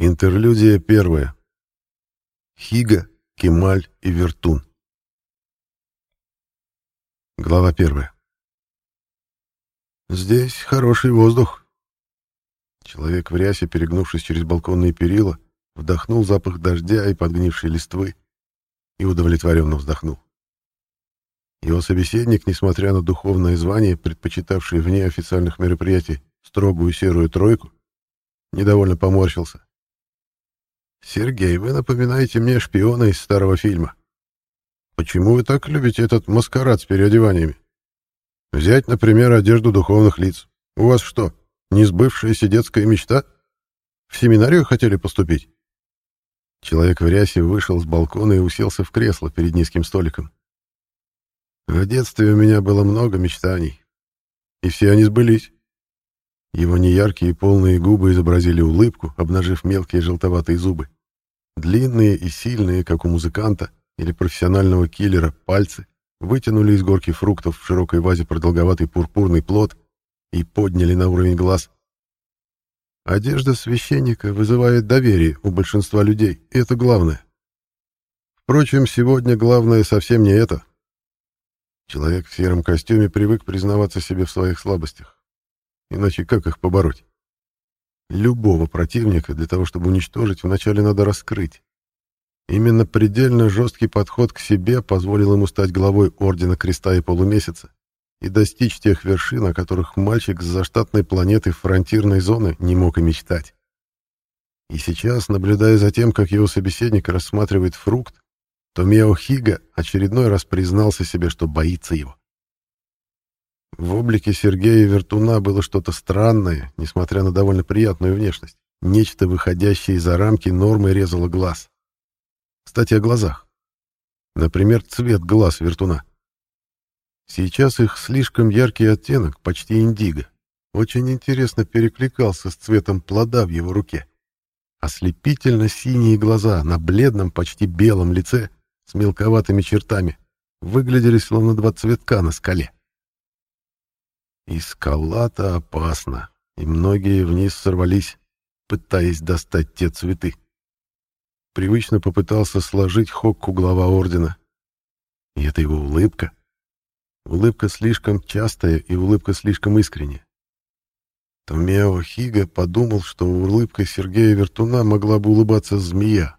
Интерлюдия первая. Хига, Кемаль и Вертун. Глава первая. Здесь хороший воздух. Человек в рясе, перегнувшись через балконные перила, вдохнул запах дождя и подгнившей листвы и удовлетворенно вздохнул. Его собеседник, несмотря на духовное звание, предпочитавший вне официальных мероприятий строгую серую тройку, недовольно поморщился. «Сергей, вы напоминаете мне шпиона из старого фильма. Почему вы так любите этот маскарад с переодеваниями? Взять, например, одежду духовных лиц. У вас что, не сбывшаяся детская мечта? В семинарию хотели поступить?» Человек в рясе вышел с балкона и уселся в кресло перед низким столиком. «В детстве у меня было много мечтаний, и все они сбылись. Его неяркие полные губы изобразили улыбку, обнажив мелкие желтоватые зубы. Длинные и сильные, как у музыканта или профессионального киллера, пальцы вытянули из горки фруктов в широкой вазе продолговатый пурпурный плод и подняли на уровень глаз. Одежда священника вызывает доверие у большинства людей, и это главное. Впрочем, сегодня главное совсем не это. Человек в сером костюме привык признаваться себе в своих слабостях. Иначе как их побороть? Любого противника для того, чтобы уничтожить, вначале надо раскрыть. Именно предельно жесткий подход к себе позволил ему стать главой Ордена Креста и Полумесяца и достичь тех вершин, о которых мальчик с заштатной планеты фронтирной зоны не мог и мечтать. И сейчас, наблюдая за тем, как его собеседник рассматривает фрукт, то Мео Хига очередной раз признался себе, что боится его. В облике Сергея Вертуна было что-то странное, несмотря на довольно приятную внешность. Нечто, выходящее за рамки нормы, резало глаз. Кстати, о глазах. Например, цвет глаз Вертуна. Сейчас их слишком яркий оттенок, почти индиго, очень интересно перекликался с цветом плода в его руке. Ослепительно синие глаза на бледном, почти белом лице с мелковатыми чертами выглядели словно два цветка на скале. И скала-то опасна, и многие вниз сорвались, пытаясь достать те цветы. Привычно попытался сложить Хокку глава ордена. И это его улыбка. Улыбка слишком частая и улыбка слишком искренняя. Томео Хига подумал, что улыбкой Сергея Вертуна могла бы улыбаться змея.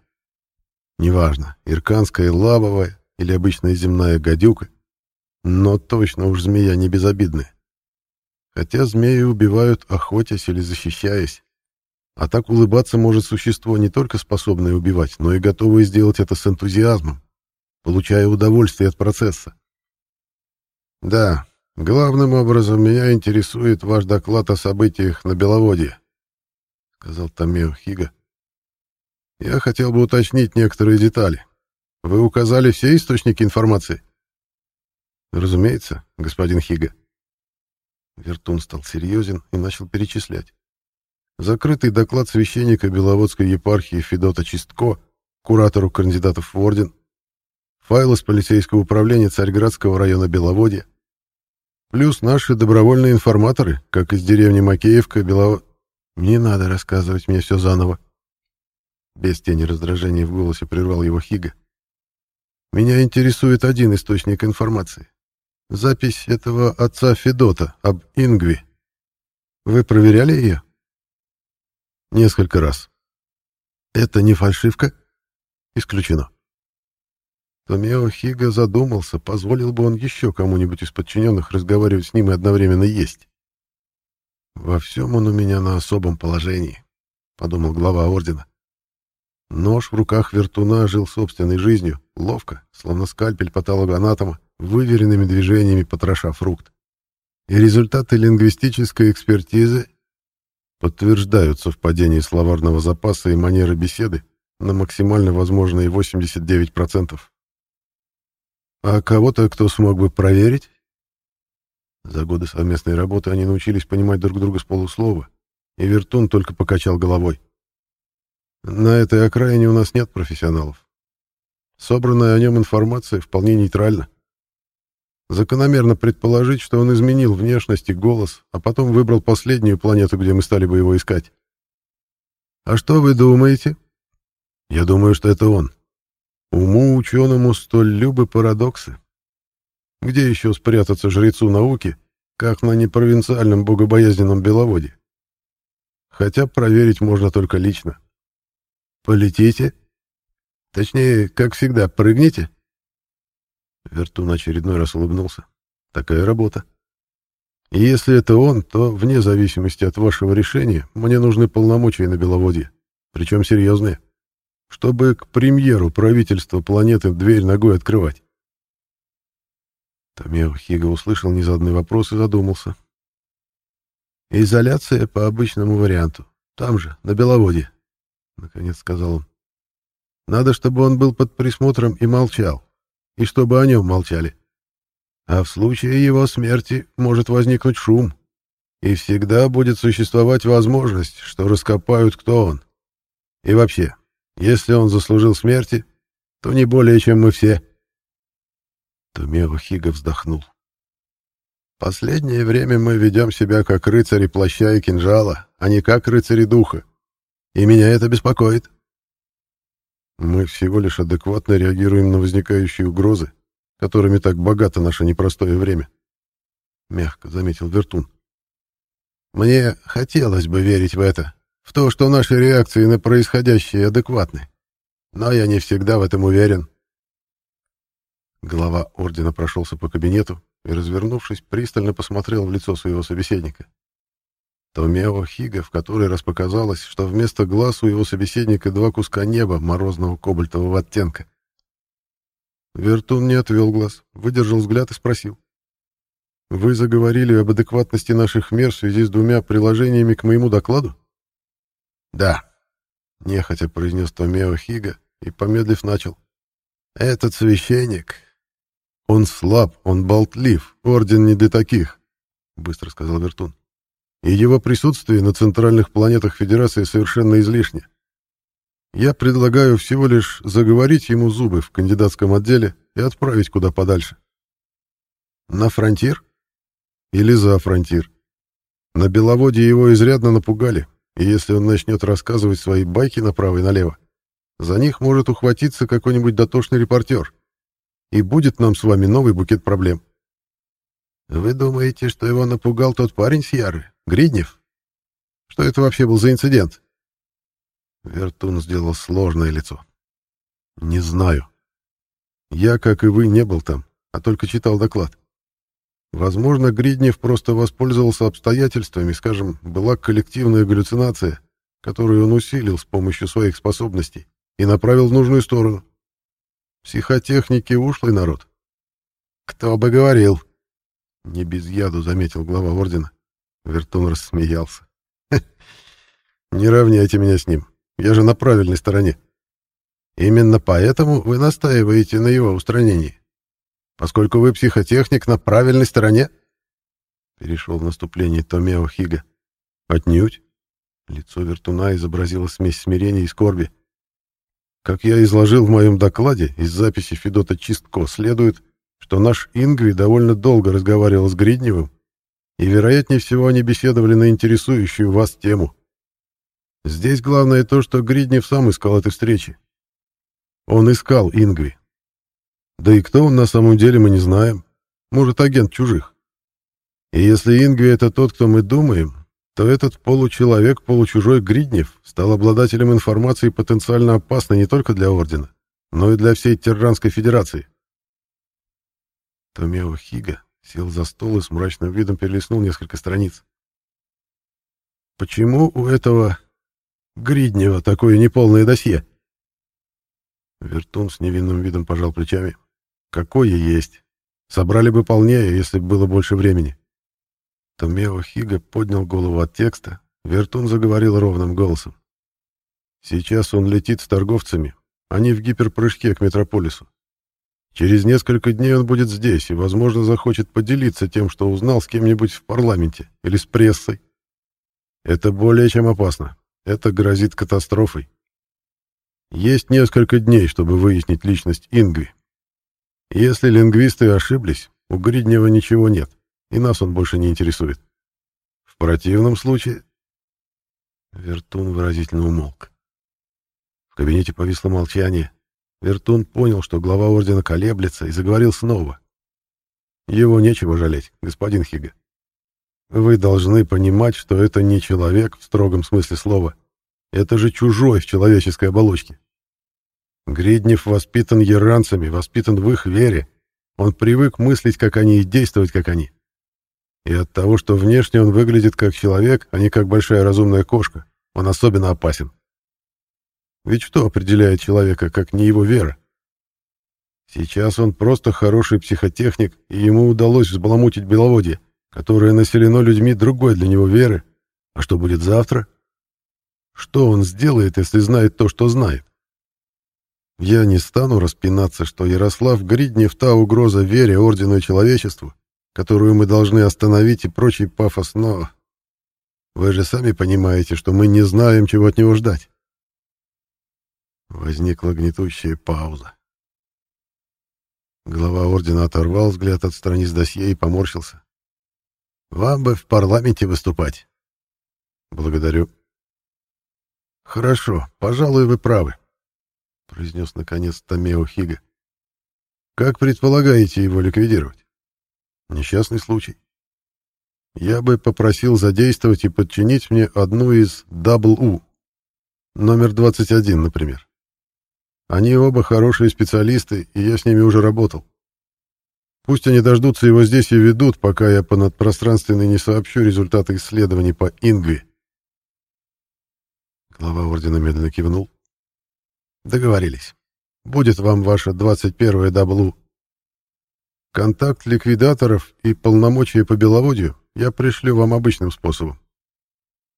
Неважно, ирканская лавовая или обычная земная гадюка, но точно уж змея не безобидная. Хотя змеи убивают, охотясь или защищаясь. А так улыбаться может существо, не только способное убивать, но и готовое сделать это с энтузиазмом, получая удовольствие от процесса. Да, главным образом меня интересует ваш доклад о событиях на Беловодье, сказал Томео Хига. Я хотел бы уточнить некоторые детали. Вы указали все источники информации? Разумеется, господин Хига. Вертун стал серьезен и начал перечислять. Закрытый доклад священника Беловодской епархии Федота Чистко, куратору кандидатов в орден, файл из полицейского управления Царьградского района Беловодья, плюс наши добровольные информаторы, как из деревни Макеевка, Белово... Не надо рассказывать мне все заново. Без тени раздражения в голосе прервал его Хига. Меня интересует один источник информации. Запись этого отца Федота об Ингви. Вы проверяли ее? Несколько раз. Это не фальшивка? Исключено. Томео Хига задумался, позволил бы он еще кому-нибудь из подчиненных разговаривать с ним и одновременно есть. «Во всем он у меня на особом положении», — подумал глава ордена. Нож в руках вертуна жил собственной жизнью, ловко, словно скальпель патологоанатома, выверенными движениями потроша фрукт. И результаты лингвистической экспертизы подтверждают совпадение словарного запаса и манеры беседы на максимально возможные 89%. А кого-то, кто смог бы проверить? За годы совместной работы они научились понимать друг друга с полуслова, и Вертун только покачал головой. На этой окраине у нас нет профессионалов. Собранная о нем информация вполне нейтральна. Закономерно предположить, что он изменил внешность и голос, а потом выбрал последнюю планету, где мы стали бы его искать. А что вы думаете? Я думаю, что это он. Уму ученому столь любы парадоксы. Где еще спрятаться жрецу науки, как на непровинциальном богобоязненном беловоде? Хотя проверить можно только лично. Полетите? Точнее, как всегда, прыгните? Вертун очередной раз улыбнулся. Такая работа. И если это он, то, вне зависимости от вашего решения, мне нужны полномочия на Беловодье, причем серьезные, чтобы к премьеру правительства планеты дверь ногой открывать. Томео Хига услышал незаданный вопрос и задумался. «Изоляция по обычному варианту. Там же, на Беловодье», — наконец сказал он. «Надо, чтобы он был под присмотром и молчал, и чтобы о нем молчали. А в случае его смерти может возникнуть шум, и всегда будет существовать возможность, что раскопают, кто он. И вообще, если он заслужил смерти, то не более, чем мы все». Томео Хига вздохнул. Последнее время мы ведем себя как рыцари плаща и кинжала, а не как рыцари духа. И меня это беспокоит. Мы всего лишь адекватно реагируем на возникающие угрозы, которыми так богато наше непростое время. Мягко заметил Вертун. Мне хотелось бы верить в это, в то, что наши реакции на происходящее адекватны. Но я не всегда в этом уверен. Глава ордена прошелся по кабинету, и, развернувшись, пристально посмотрел в лицо своего собеседника. Томео Хига в который раз показалось, что вместо глаз у его собеседника два куска неба морозного кобальтового оттенка. Вертун не отвел глаз, выдержал взгляд и спросил. «Вы заговорили об адекватности наших мер в связи с двумя приложениями к моему докладу?» «Да», — нехотя произнес Томео Хига и, помедлив, начал. «Этот священник, «Он слаб, он болтлив, орден не для таких», — быстро сказал Вертун. «И его присутствие на центральных планетах Федерации совершенно излишне. Я предлагаю всего лишь заговорить ему зубы в кандидатском отделе и отправить куда подальше. На фронтир? Или за фронтир? На Беловодье его изрядно напугали, и если он начнет рассказывать свои байки направо и налево, за них может ухватиться какой-нибудь дотошный репортер и будет нам с вами новый букет проблем. Вы думаете, что его напугал тот парень с Яры, Гриднев? Что это вообще был за инцидент? Вертун сделал сложное лицо. Не знаю. Я, как и вы, не был там, а только читал доклад. Возможно, Гриднев просто воспользовался обстоятельствами, скажем, была коллективная галлюцинация, которую он усилил с помощью своих способностей и направил в нужную сторону. Психотехники ушлый народ. Кто бы говорил. Не без яду заметил глава ордена. Вертун рассмеялся. Не равняйте меня с ним. Я же на правильной стороне. Именно поэтому вы настаиваете на его устранении. Поскольку вы психотехник на правильной стороне? Перешел в наступление Томео Хига. Отнюдь. Лицо Вертуна изобразило смесь смирения и скорби. Как я изложил в моем докладе, из записи Федота Чистко следует, что наш Ингви довольно долго разговаривал с Гридневым, и, вероятнее всего, они беседовали на интересующую вас тему. Здесь главное то, что Гриднев сам искал этой встречи. Он искал Ингви. Да и кто он на самом деле, мы не знаем. Может, агент чужих. И если Ингви — это тот, кто мы думаем, то этот получеловек-получужой Гриднев стал обладателем информации потенциально опасной не только для Ордена, но и для всей Терранской Федерации. Томео Хига сел за стол и с мрачным видом перелистнул несколько страниц. «Почему у этого Гриднева такое неполное досье?» Вертун с невинным видом пожал плечами. «Какое есть. Собрали бы полнее, если бы было больше времени». Томео Хига поднял голову от текста, Вертун заговорил ровным голосом. «Сейчас он летит с торговцами, они в гиперпрыжке к метрополису. Через несколько дней он будет здесь и, возможно, захочет поделиться тем, что узнал с кем-нибудь в парламенте или с прессой. Это более чем опасно. Это грозит катастрофой. Есть несколько дней, чтобы выяснить личность Ингви. Если лингвисты ошиблись, у Гриднева ничего нет и нас он больше не интересует. В противном случае... Вертун выразительно умолк. В кабинете повисло молчание. Вертун понял, что глава ордена колеблется, и заговорил снова. Его нечего жалеть, господин Хига. Вы должны понимать, что это не человек в строгом смысле слова. Это же чужой в человеческой оболочке. Гриднев воспитан яранцами, воспитан в их вере. Он привык мыслить, как они, и действовать, как они. И от того, что внешне он выглядит как человек, а не как большая разумная кошка, он особенно опасен. Ведь что определяет человека, как не его вера? Сейчас он просто хороший психотехник, и ему удалось взбаламутить Беловодье, которое населено людьми другой для него веры. А что будет завтра? Что он сделает, если знает то, что знает? Я не стану распинаться, что Ярослав Гриднев та угроза вере, ордену и человечеству, которую мы должны остановить и прочий пафос, но... Вы же сами понимаете, что мы не знаем, чего от него ждать. Возникла гнетущая пауза. Глава ордена оторвал взгляд от страниц досье и поморщился. «Вам бы в парламенте выступать». «Благодарю». «Хорошо, пожалуй, вы правы», — произнес наконец Томео Хига. «Как предполагаете его ликвидировать?» «Несчастный случай. Я бы попросил задействовать и подчинить мне одну из дабл-У, номер 21, например. Они оба хорошие специалисты, и я с ними уже работал. Пусть они дождутся его здесь и ведут, пока я по надпространственной не сообщу результаты исследований по Ингви. Глава ордена медленно кивнул. Договорились. Будет вам ваша 21-я даблу. Контакт ликвидаторов и полномочия по Беловодью я пришлю вам обычным способом.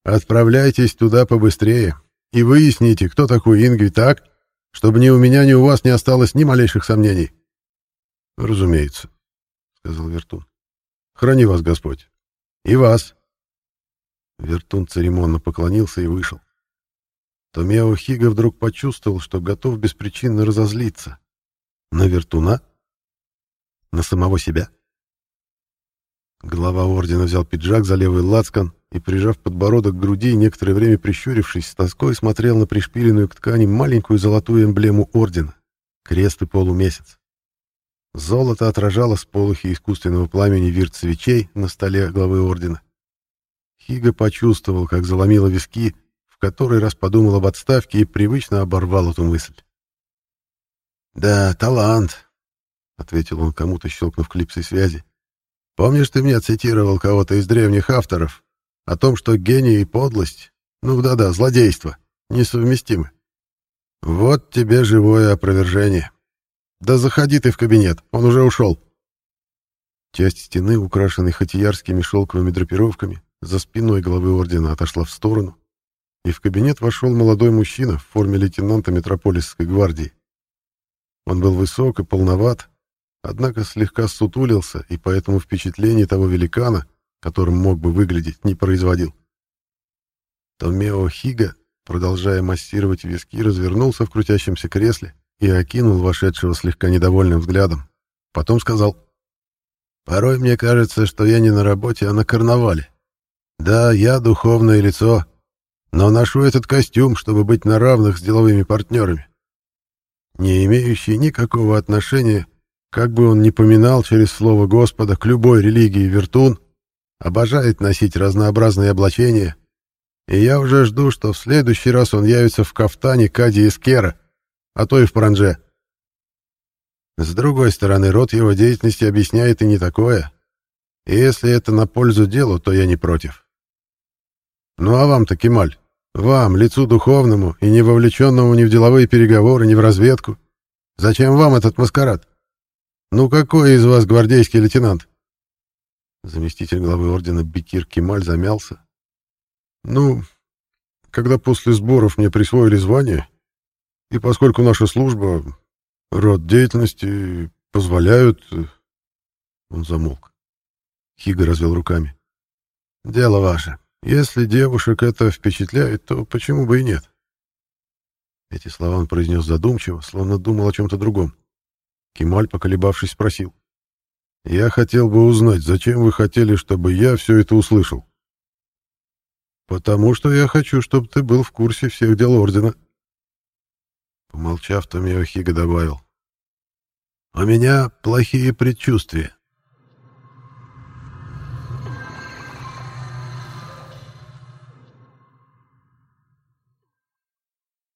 Отправляйтесь туда побыстрее и выясните, кто такой Ингви так, чтобы ни у меня, ни у вас не осталось ни малейших сомнений. — Разумеется, — сказал Вертун. — Храни вас Господь. И вас. Вертун церемонно поклонился и вышел. Томео Хига вдруг почувствовал, что готов беспричинно разозлиться. На Вертуна? На самого себя? Глава ордена взял пиджак за левый лацкан и, прижав подбородок к груди, некоторое время прищурившись, с тоской смотрел на пришпиленную к ткани маленькую золотую эмблему ордена — крест и полумесяц. Золото отражало с полухи искусственного пламени вирт свечей на столе главы ордена. Хига почувствовал, как заломило виски, в который раз подумал об отставке и привычно оборвал эту мысль. «Да, талант», — ответил он кому-то, щелкнув клипсой связи. «Помнишь, ты мне цитировал кого-то из древних авторов, о том, что гений и подлость, ну да-да, злодейство, несовместимы. Вот тебе живое опровержение. Да заходи ты в кабинет, он уже ушел. Часть стены, украшенной хатиярскими шелковыми драпировками, за спиной главы ордена отошла в сторону, и в кабинет вошел молодой мужчина в форме лейтенанта Метрополисской гвардии. Он был высок и полноват, однако слегка сутулился, и поэтому впечатление того великана — которым мог бы выглядеть, не производил. Томео Хига, продолжая массировать виски, развернулся в крутящемся кресле и окинул вошедшего слегка недовольным взглядом. Потом сказал, «Порой мне кажется, что я не на работе, а на карнавале. Да, я духовное лицо, но ношу этот костюм, чтобы быть на равных с деловыми партнерами, не имеющий никакого отношения, как бы он ни поминал через слово Господа, к любой религии вертун, обожает носить разнообразные облачения, и я уже жду, что в следующий раз он явится в кафтане Кади Искера, а то и в Пранже. С другой стороны, род его деятельности объясняет и не такое. И если это на пользу делу, то я не против. Ну а вам-то, Кемаль, вам, лицу духовному и не вовлеченному ни в деловые переговоры, ни в разведку, зачем вам этот маскарад? Ну какой из вас гвардейский лейтенант? Заместитель главы ордена Бекир Кемаль замялся. «Ну, когда после сборов мне присвоили звание, и поскольку наша служба, род деятельности позволяют...» Он замолк. Хига развел руками. «Дело ваше. Если девушек это впечатляет, то почему бы и нет?» Эти слова он произнес задумчиво, словно думал о чем-то другом. Кемаль, поколебавшись, спросил. Я хотел бы узнать, зачем вы хотели, чтобы я все это услышал? «Потому что я хочу, чтобы ты был в курсе всех дел Ордена». Помолчав, Томио Хига добавил. «У меня плохие предчувствия.